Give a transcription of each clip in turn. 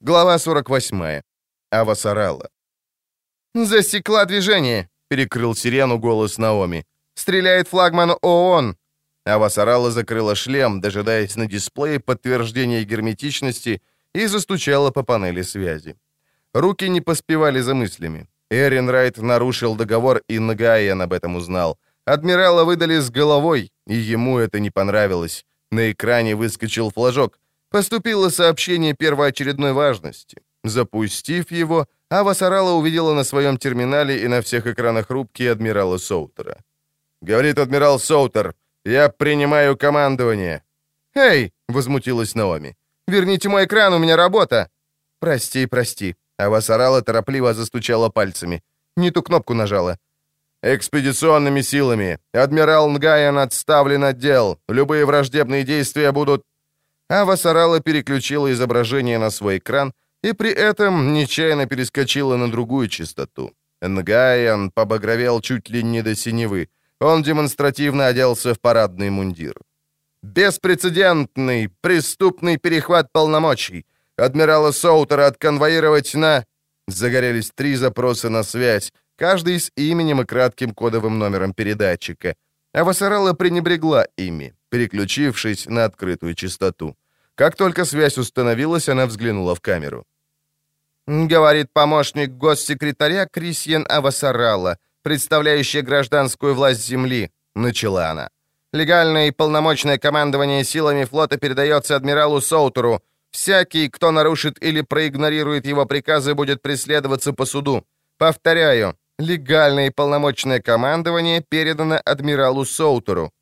Глава 48. Авасарала. «Засекла движение!» — перекрыл сирену голос Наоми. «Стреляет флагман ООН!» Авасарала закрыла шлем, дожидаясь на дисплее подтверждения герметичности, и застучала по панели связи. Руки не поспевали за мыслями. Эрин Райт нарушил договор, и Нагайен об этом узнал. Адмирала выдали с головой, и ему это не понравилось. На экране выскочил флажок. Поступило сообщение первоочередной важности. Запустив его, Ава Сарала увидела на своем терминале и на всех экранах рубки адмирала Соутера. «Говорит адмирал Соутер, я принимаю командование». «Эй!» — возмутилась Наоми. «Верните мой экран, у меня работа!» «Прости, прости». Ава Сарала торопливо застучала пальцами. Не ту кнопку нажала. «Экспедиционными силами. Адмирал Нгаян отставлен от дел. Любые враждебные действия будут...» Ава Сарала переключила изображение на свой экран и при этом нечаянно перескочила на другую частоту. Нгаян побагровел чуть ли не до синевы. Он демонстративно оделся в парадный мундир. «Беспрецедентный, преступный перехват полномочий. Адмирала Соутера отконвоировать на...» Загорелись три запроса на связь, каждый с именем и кратким кодовым номером передатчика. А Вассарелла пренебрегла ими, переключившись на открытую частоту. Как только связь установилась, она взглянула в камеру. «Говорит помощник госсекретаря Крисьен Авасарала, представляющая гражданскую власть Земли», — начала она. «Легальное и полномочное командование силами флота передается адмиралу Соутеру. Всякий, кто нарушит или проигнорирует его приказы, будет преследоваться по суду. Повторяю, Легальное и полномочное командование передано адмиралу Соутеру».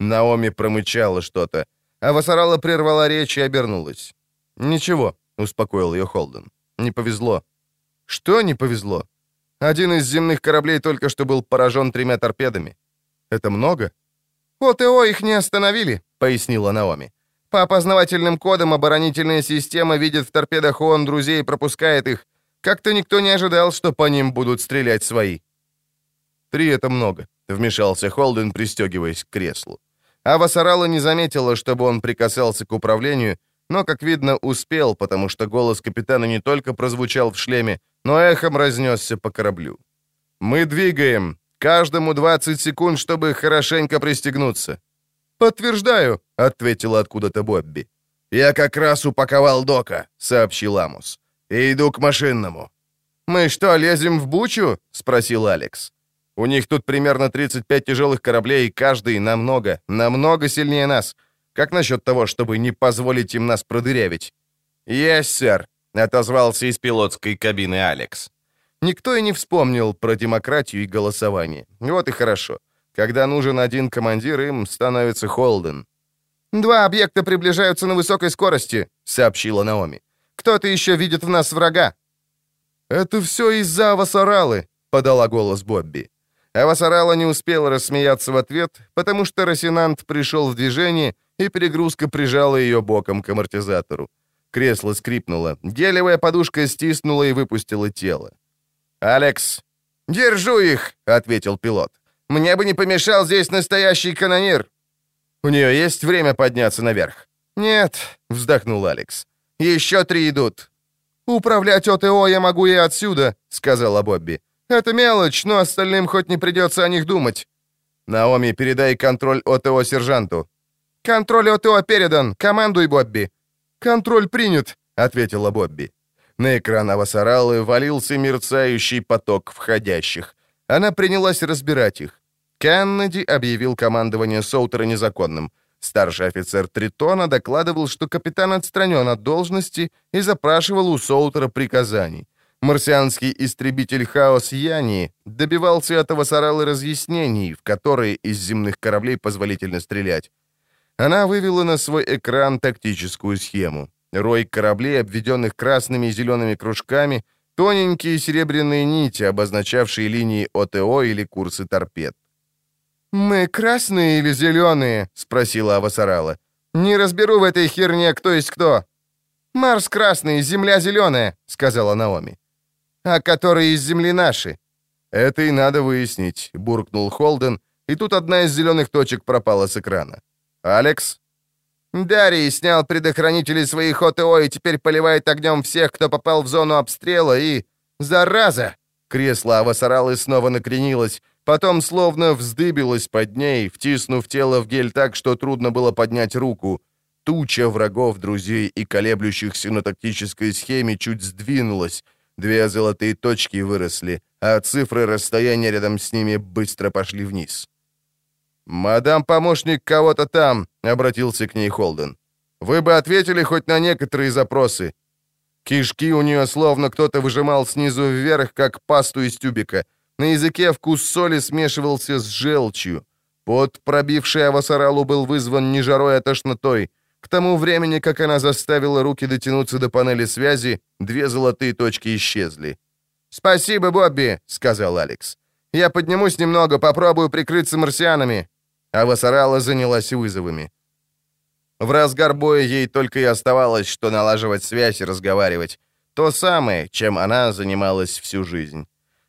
Наоми промычала что-то, а Вассарала прервала речь и обернулась. «Ничего», — успокоил ее Холден. «Не повезло». «Что не повезло?» «Один из земных кораблей только что был поражен тремя торпедами». «Это много?» «ОТО их не остановили», — пояснила Наоми. «По опознавательным кодам оборонительная система видит в торпедах ООН друзей и пропускает их. Как-то никто не ожидал, что по ним будут стрелять свои. «Три — это много», — вмешался Холден, пристегиваясь к креслу. Ава Сарала не заметила, чтобы он прикасался к управлению, но, как видно, успел, потому что голос капитана не только прозвучал в шлеме, но эхом разнесся по кораблю. «Мы двигаем. Каждому 20 секунд, чтобы хорошенько пристегнуться». «Подтверждаю», — ответила откуда-то Бобби. «Я как раз упаковал Дока», — сообщил Амус и иду к машинному». «Мы что, лезем в бучу?» — спросил Алекс. «У них тут примерно 35 тяжелых кораблей, и каждый намного, намного сильнее нас. Как насчет того, чтобы не позволить им нас продырявить?» «Есть, сэр», — отозвался из пилотской кабины Алекс. Никто и не вспомнил про демократию и голосование. Вот и хорошо. Когда нужен один командир, им становится Холден. «Два объекта приближаются на высокой скорости», — сообщила Наоми. Кто-то еще видит в нас врага». «Это все из-за Авасаралы», — подала голос Бобби. Авасарала не успела рассмеяться в ответ, потому что Росинант пришел в движение, и перегрузка прижала ее боком к амортизатору. Кресло скрипнуло, гелевая подушка стиснула и выпустила тело. «Алекс!» «Держу их!» — ответил пилот. «Мне бы не помешал здесь настоящий канонир!» «У нее есть время подняться наверх?» «Нет», — вздохнул Алекс. Еще три идут». «Управлять ОТО я могу и отсюда», — сказала Бобби. «Это мелочь, но остальным хоть не придется о них думать». «Наоми, передай контроль ОТО сержанту». «Контроль ОТО передан. Командуй, Бобби». «Контроль принят», — ответила Бобби. На экран Авасаралы валился мерцающий поток входящих. Она принялась разбирать их. Кеннеди объявил командование Соутера незаконным — Старший офицер Тритона докладывал, что капитан отстранен от должности и запрашивал у Соутера приказаний. Марсианский истребитель Хаос Яни добивался от Авасаралы разъяснений, в которые из земных кораблей позволительно стрелять. Она вывела на свой экран тактическую схему. Рой кораблей, обведенных красными и зелеными кружками, тоненькие серебряные нити, обозначавшие линии ОТО или курсы торпед. «Мы красные или зеленые?» — спросила Авасарала. «Не разберу в этой херне, кто есть кто». «Марс красный, Земля зеленая», — сказала Наоми. «А которые из Земли наши?» «Это и надо выяснить», — буркнул Холден, и тут одна из зеленых точек пропала с экрана. «Алекс?» Дарий снял предохранители своих ОТО и теперь поливает огнем всех, кто попал в зону обстрела, и... Зараза! Кресло Авасаралы снова накренилось, потом словно вздыбилось под ней, втиснув тело в гель так, что трудно было поднять руку. Туча врагов, друзей и колеблющихся на тактической схеме чуть сдвинулась. Две золотые точки выросли, а цифры расстояния рядом с ними быстро пошли вниз. «Мадам-помощник кого-то там», — обратился к ней Холден. «Вы бы ответили хоть на некоторые запросы». Кишки у нее словно кто-то выжимал снизу вверх, как пасту из тюбика. На языке вкус соли смешивался с желчью. Пот, пробивший Авасаралу, был вызван не жарой, а тошнотой. К тому времени, как она заставила руки дотянуться до панели связи, две золотые точки исчезли. «Спасибо, Бобби», — сказал Алекс. «Я поднимусь немного, попробую прикрыться марсианами а Васарала занялась вызовами. В разгар боя ей только и оставалось, что налаживать связь и разговаривать. То самое, чем она занималась всю жизнь.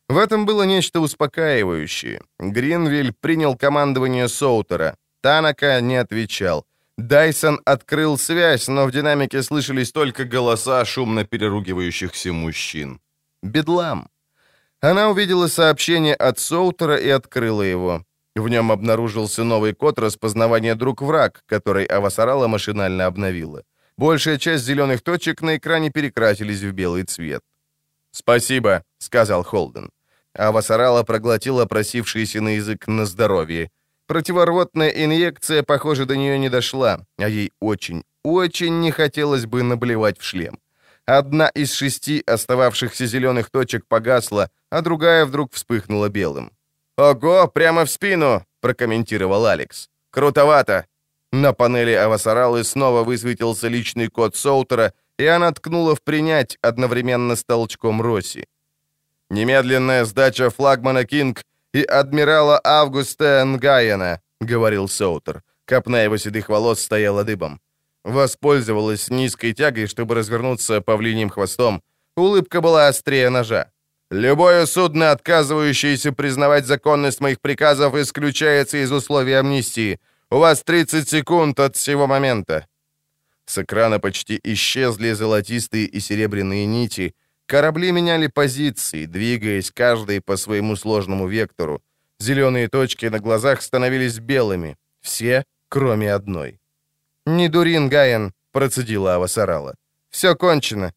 В этом было нечто успокаивающее. Гринвиль принял командование Соутера. Танака не отвечал. Дайсон открыл связь, но в динамике слышались только голоса шумно переругивающихся мужчин. Бедлам. Она увидела сообщение от Соутера и открыла его. В нем обнаружился новый код распознавания «Друг-враг», который Авасарала машинально обновила. Большая часть зеленых точек на экране перекрасились в белый цвет. «Спасибо», — сказал Холден. Авасарала проглотила просившийся на язык на здоровье. Противорвотная инъекция, похоже, до нее не дошла, а ей очень, очень не хотелось бы наблевать в шлем. Одна из шести остававшихся зеленых точек погасла, а другая вдруг вспыхнула белым. «Ого, прямо в спину!» — прокомментировал Алекс. «Крутовато!» На панели Авасаралы снова высветился личный код Соутера, и она ткнула в «Принять» одновременно с толчком Росси. «Немедленная сдача флагмана «Кинг» и адмирала Августа Нгайена», — говорил Соутер. Копна его седых волос стояла дыбом. Воспользовалась низкой тягой, чтобы развернуться павлиним хвостом. Улыбка была острее ножа. Любое судно, отказывающееся признавать законность моих приказов, исключается из условий амнистии. У вас 30 секунд от всего момента». С экрана почти исчезли золотистые и серебряные нити. Корабли меняли позиции, двигаясь каждый по своему сложному вектору. Зеленые точки на глазах становились белыми. Все, кроме одной. «Не дурин, Гаен», — процедила Авасарала. «Все кончено».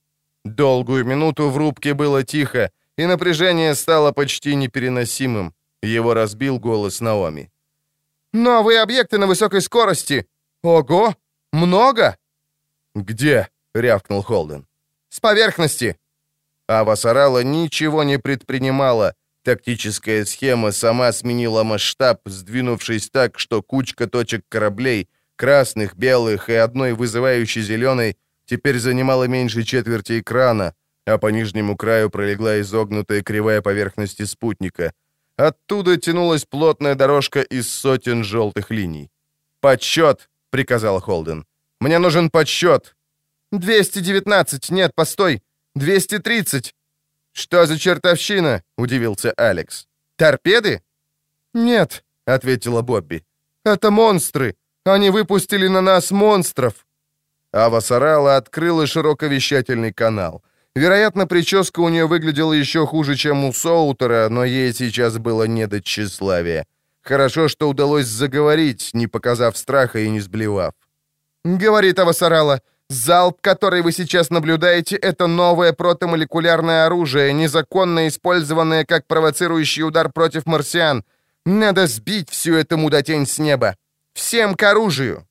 Долгую минуту в рубке было тихо, и напряжение стало почти непереносимым. Его разбил голос Наоми. «Новые объекты на высокой скорости! Ого! Много!» «Где?» — рявкнул Холден. «С поверхности!» А Васарала ничего не предпринимала. Тактическая схема сама сменила масштаб, сдвинувшись так, что кучка точек кораблей, красных, белых и одной вызывающей зеленой, теперь занимала меньше четверти экрана, а по нижнему краю пролегла изогнутая кривая поверхности спутника. Оттуда тянулась плотная дорожка из сотен желтых линий. «Подсчет!» — приказал Холден. «Мне нужен подсчет!» «219! Нет, постой! 230!» «Что за чертовщина?» — удивился Алекс. «Торпеды?» «Нет», — ответила Бобби. «Это монстры! Они выпустили на нас монстров!» Ава Сарала открыла широковещательный канал. Вероятно, прическа у нее выглядела еще хуже, чем у Соутера, но ей сейчас было не до тщеславия. Хорошо, что удалось заговорить, не показав страха и не сблевав. «Говорит Авасарала, залп, который вы сейчас наблюдаете, это новое протомолекулярное оружие, незаконно использованное как провоцирующий удар против марсиан. Надо сбить всю эту мудотень с неба. Всем к оружию!»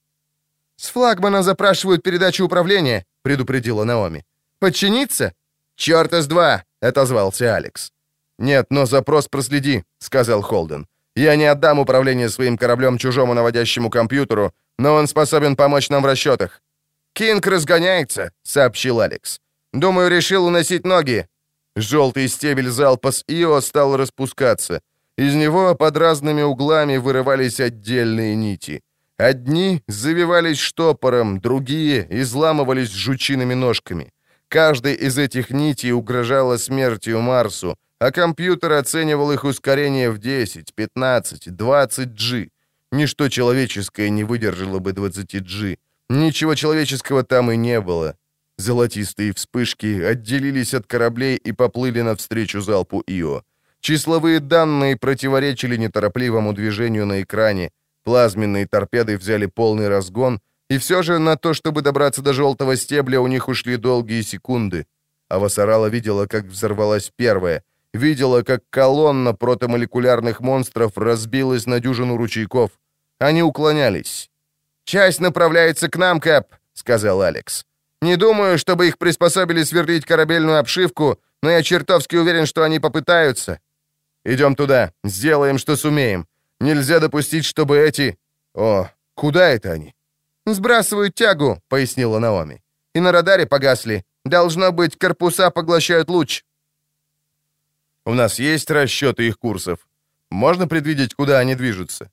«С флагмана запрашивают передачу управления», — предупредила Наоми. Подчиниться?» «Чёрта с два!» — отозвался Алекс. «Нет, но запрос проследи», — сказал Холден. «Я не отдам управление своим кораблем чужому наводящему компьютеру, но он способен помочь нам в расчетах». «Кинг разгоняется», — сообщил Алекс. «Думаю, решил уносить ноги». Желтый стебель залпа с Ио стал распускаться. Из него под разными углами вырывались отдельные нити. Одни завивались штопором, другие изламывались жучиными ножками. Каждой из этих нитей угрожала смертью Марсу, а компьютер оценивал их ускорение в 10, 15, 20 G. Ничто человеческое не выдержало бы 20 G. Ничего человеческого там и не было. Золотистые вспышки отделились от кораблей и поплыли навстречу залпу Ио. Числовые данные противоречили неторопливому движению на экране, плазменные торпеды взяли полный разгон, и все же на то, чтобы добраться до желтого стебля, у них ушли долгие секунды. А Вассарала видела, как взорвалась первая, видела, как колонна протомолекулярных монстров разбилась на дюжину ручейков. Они уклонялись. «Часть направляется к нам, Кэп», — сказал Алекс. «Не думаю, чтобы их приспособили сверлить корабельную обшивку, но я чертовски уверен, что они попытаются». «Идем туда, сделаем, что сумеем. Нельзя допустить, чтобы эти... О, куда это они?» «Сбрасывают тягу», — пояснила Наоми. «И на радаре погасли. Должно быть, корпуса поглощают луч». «У нас есть расчеты их курсов. Можно предвидеть, куда они движутся?»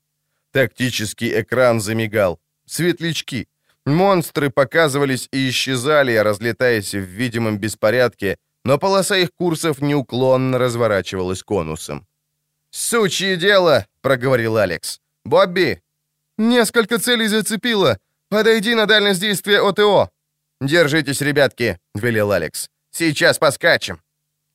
Тактический экран замигал. Светлячки. Монстры показывались и исчезали, разлетаясь в видимом беспорядке, но полоса их курсов неуклонно разворачивалась конусом. «Сучье дело!» — проговорил Алекс. «Бобби!» «Несколько целей зацепило. Подойди на дальность действия ОТО». «Держитесь, ребятки!» — велел Алекс. «Сейчас поскачем!»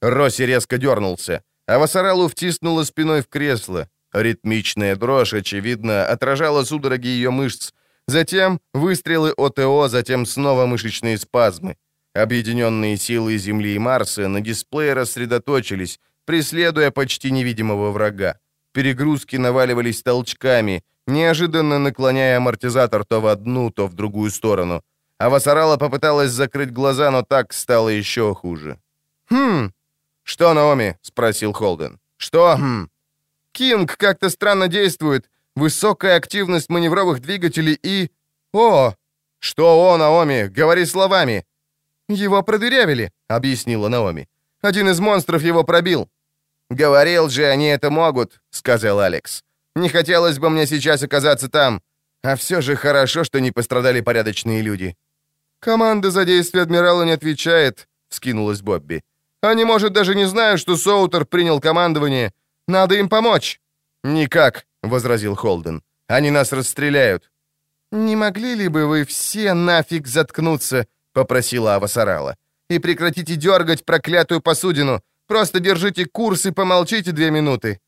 Росси резко дернулся, а Вассаралу втиснула спиной в кресло. Ритмичная дрожь, очевидно, отражала судороги ее мышц. Затем выстрелы ОТО, затем снова мышечные спазмы. Объединенные силы Земли и Марса на дисплее рассредоточились, преследуя почти невидимого врага. Перегрузки наваливались толчками, неожиданно наклоняя амортизатор то в одну, то в другую сторону. А Вассарала попыталась закрыть глаза, но так стало еще хуже. «Хм...» «Что, Наоми?» — спросил Холден. «Что? Хм...» «Кинг как-то странно действует. Высокая активность маневровых двигателей и... О!» «Что о, Наоми? Говори словами!» «Его продырявили», — объяснила Наоми. «Один из монстров его пробил». «Говорил же, они это могут», — сказал Алекс. «Не хотелось бы мне сейчас оказаться там. А все же хорошо, что не пострадали порядочные люди». «Команда за действие адмирала не отвечает», — вскинулась Бобби. «Они, может, даже не знают, что Соутер принял командование. Надо им помочь». «Никак», — возразил Холден. «Они нас расстреляют». «Не могли ли бы вы все нафиг заткнуться?» — попросила Авасарала. «И прекратите дергать проклятую посудину. Просто держите курс и помолчите две минуты».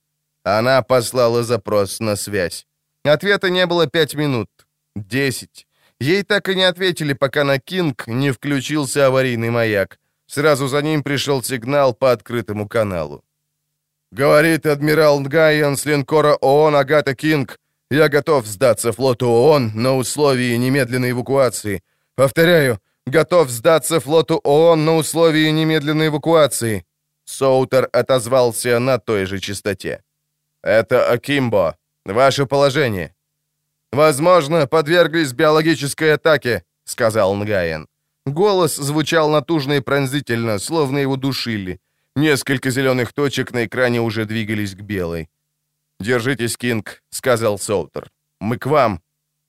Она послала запрос на связь. Ответа не было пять минут. Десять. Ей так и не ответили, пока на Кинг не включился аварийный маяк. Сразу за ним пришел сигнал по открытому каналу. «Говорит адмирал Нгайен с линкора ООН Агата Кинг. Я готов сдаться флоту ООН на условии немедленной эвакуации. Повторяю, готов сдаться флоту ООН на условии немедленной эвакуации». Соутер отозвался на той же частоте. «Это Акимбо. Ваше положение». «Возможно, подверглись биологической атаке», — сказал Нгаен. Голос звучал натужно и пронзительно, словно его душили. Несколько зеленых точек на экране уже двигались к белой. «Держитесь, Кинг», — сказал Соутер. «Мы к вам».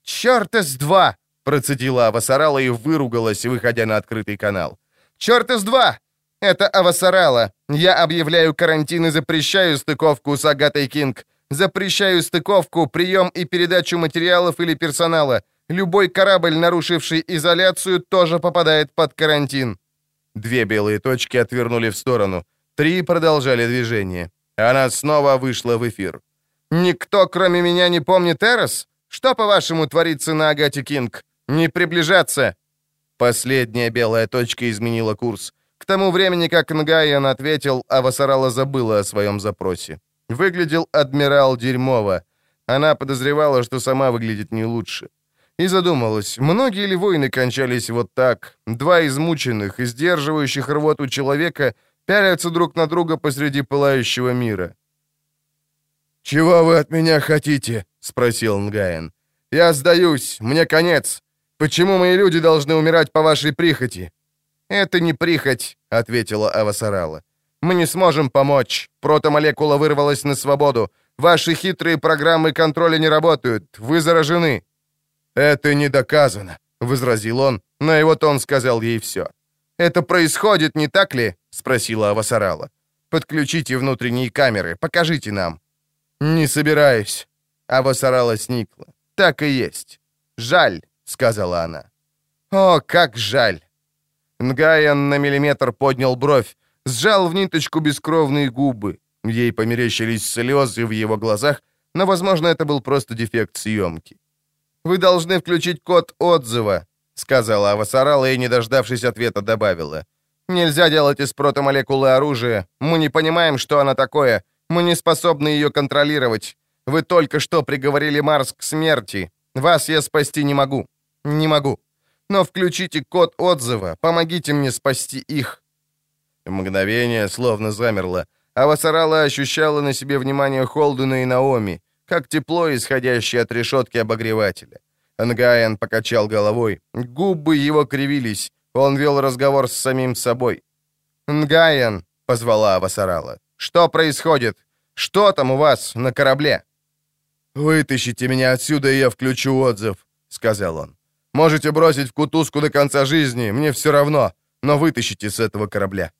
«Черт из два!» — процедила Авасарала и выругалась, выходя на открытый канал. «Черт из два! Это Авасарала. Я объявляю карантин и запрещаю стыковку с Агатой Кинг. Запрещаю стыковку, прием и передачу материалов или персонала. Любой корабль, нарушивший изоляцию, тоже попадает под карантин». Две белые точки отвернули в сторону. Три продолжали движение. Она снова вышла в эфир. «Никто, кроме меня, не помнит Эрос? Что, по-вашему, творится на Агате Кинг? Не приближаться!» Последняя белая точка изменила курс. К тому времени, как Нгайен ответил, Авасарала забыла о своем запросе. Выглядел адмирал дерьмово. Она подозревала, что сама выглядит не лучше. И задумалась, многие ли войны кончались вот так? Два измученных и сдерживающих рвоту человека пялятся друг на друга посреди пылающего мира. «Чего вы от меня хотите?» — спросил Нгаен. «Я сдаюсь, мне конец. Почему мои люди должны умирать по вашей прихоти?» «Это не прихоть», — ответила Авасарала. «Мы не сможем помочь. Протомолекула вырвалась на свободу. Ваши хитрые программы контроля не работают. Вы заражены». «Это не доказано», — возразил он, но его тон сказал ей все. «Это происходит, не так ли?» — спросила Авасарала. «Подключите внутренние камеры, покажите нам». «Не собираюсь». Авасарала сникла. «Так и есть». «Жаль», — сказала она. О, как жаль!» Нгаян на миллиметр поднял бровь, сжал в ниточку бескровные губы. Ей померещились слезы в его глазах, но, возможно, это был просто дефект съемки. «Вы должны включить код отзыва», — сказала Авасарала и, не дождавшись ответа, добавила. «Нельзя делать из протомолекулы оружие. Мы не понимаем, что она такое. Мы не способны ее контролировать. Вы только что приговорили Марс к смерти. Вас я спасти не могу. Не могу. Но включите код отзыва. Помогите мне спасти их». Мгновение словно замерло. Авасарала ощущала на себе внимание Холдена и Наоми, как тепло, исходящее от решетки обогревателя. Ангайен покачал головой. Губы его кривились. Он вел разговор с самим собой. «Нгайен», — позвала Авасарала, — «что происходит? Что там у вас на корабле?» «Вытащите меня отсюда, и я включу отзыв», — сказал он. «Можете бросить в кутузку до конца жизни, мне все равно, но вытащите с этого корабля».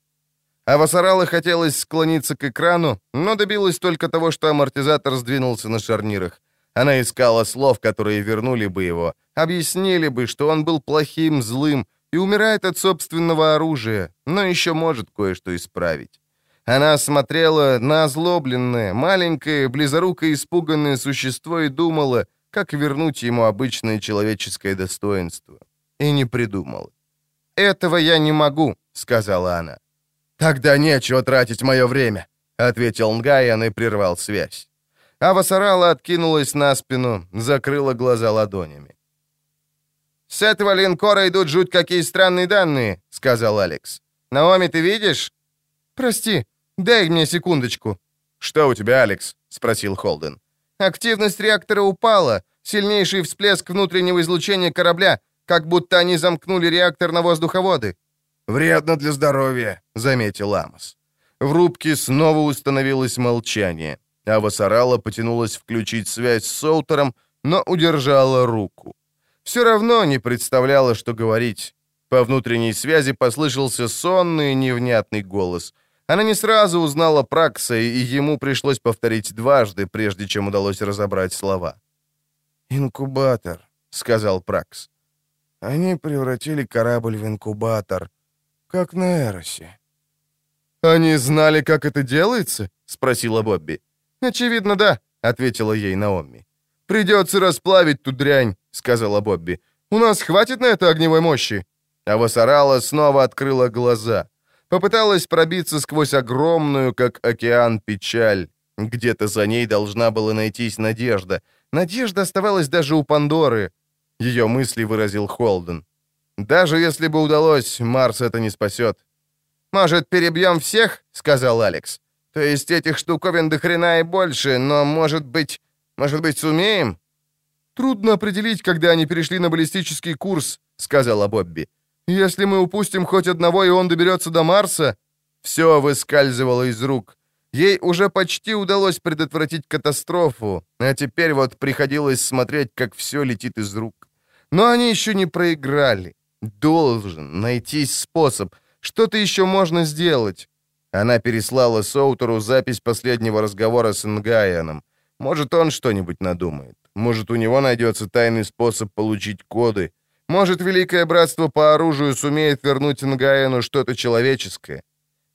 А Вассарала хотелось склониться к экрану, но добилась только того, что амортизатор сдвинулся на шарнирах. Она искала слов, которые вернули бы его, объяснили бы, что он был плохим, злым и умирает от собственного оружия, но еще может кое-что исправить. Она смотрела на озлобленное, маленькое, близорукое, испуганное существо и думала, как вернуть ему обычное человеческое достоинство. И не придумала. «Этого я не могу», — сказала она. «Тогда нечего тратить мое время», — ответил Нгаян и прервал связь. Ава Сарала откинулась на спину, закрыла глаза ладонями. «С этого линкора идут жуть какие странные данные», — сказал Алекс. «Наоми, ты видишь?» «Прости, дай мне секундочку». «Что у тебя, Алекс?» — спросил Холден. «Активность реактора упала. Сильнейший всплеск внутреннего излучения корабля, как будто они замкнули реактор на воздуховоды». «Вредно для здоровья», — заметил Амос. В рубке снова установилось молчание. Ава Сарала потянулась включить связь с Соутером, но удержала руку. Все равно не представляла, что говорить. По внутренней связи послышался сонный невнятный голос. Она не сразу узнала Пракса, и ему пришлось повторить дважды, прежде чем удалось разобрать слова. «Инкубатор», — сказал Пракс. «Они превратили корабль в инкубатор, как на Эросе». «Они знали, как это делается?» — спросила Бобби. «Очевидно, да», — ответила ей Наоми. «Придется расплавить ту дрянь», — сказала Бобби. «У нас хватит на это огневой мощи?» А Васарала снова открыла глаза. Попыталась пробиться сквозь огромную, как океан, печаль. Где-то за ней должна была найтись надежда. Надежда оставалась даже у Пандоры. Ее мысли выразил Холден. «Даже если бы удалось, Марс это не спасет». «Может, перебьем всех?» — сказал Алекс. То есть этих штуковин до хрена и больше, но, может быть, может быть, сумеем?» «Трудно определить, когда они перешли на баллистический курс», — сказала Бобби. «Если мы упустим хоть одного, и он доберется до Марса...» Все выскальзывало из рук. Ей уже почти удалось предотвратить катастрофу, а теперь вот приходилось смотреть, как все летит из рук. Но они еще не проиграли. Должен найтись способ. Что-то еще можно сделать. Она переслала Соутеру запись последнего разговора с Ингайаном. Может, он что-нибудь надумает. Может, у него найдется тайный способ получить коды. Может, Великое Братство по оружию сумеет вернуть Ингаяну что-то человеческое.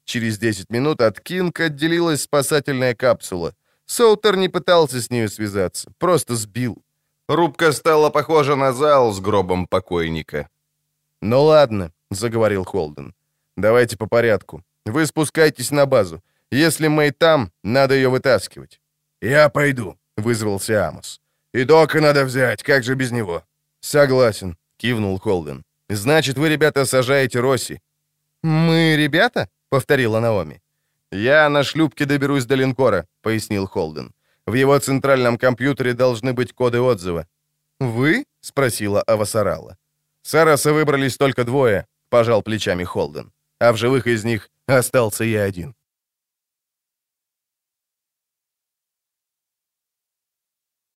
Через 10 минут от Кинг отделилась спасательная капсула. Соутер не пытался с нею связаться, просто сбил. Рубка стала похожа на зал с гробом покойника. «Ну ладно», — заговорил Холден. «Давайте по порядку. Вы спускайтесь на базу. Если Мэй там, надо ее вытаскивать». «Я пойду», — вызвался Амос. «И Дока надо взять, как же без него?» «Согласен», — кивнул Холден. «Значит, вы, ребята, сажаете Росси». «Мы ребята?» — повторила Наоми. «Я на шлюпке доберусь до линкора», — пояснил Холден. «В его центральном компьютере должны быть коды отзыва». «Вы?» — спросила Авасарала. «Сараса выбрались только двое», — пожал плечами Холден. «А в живых из них Остался я один.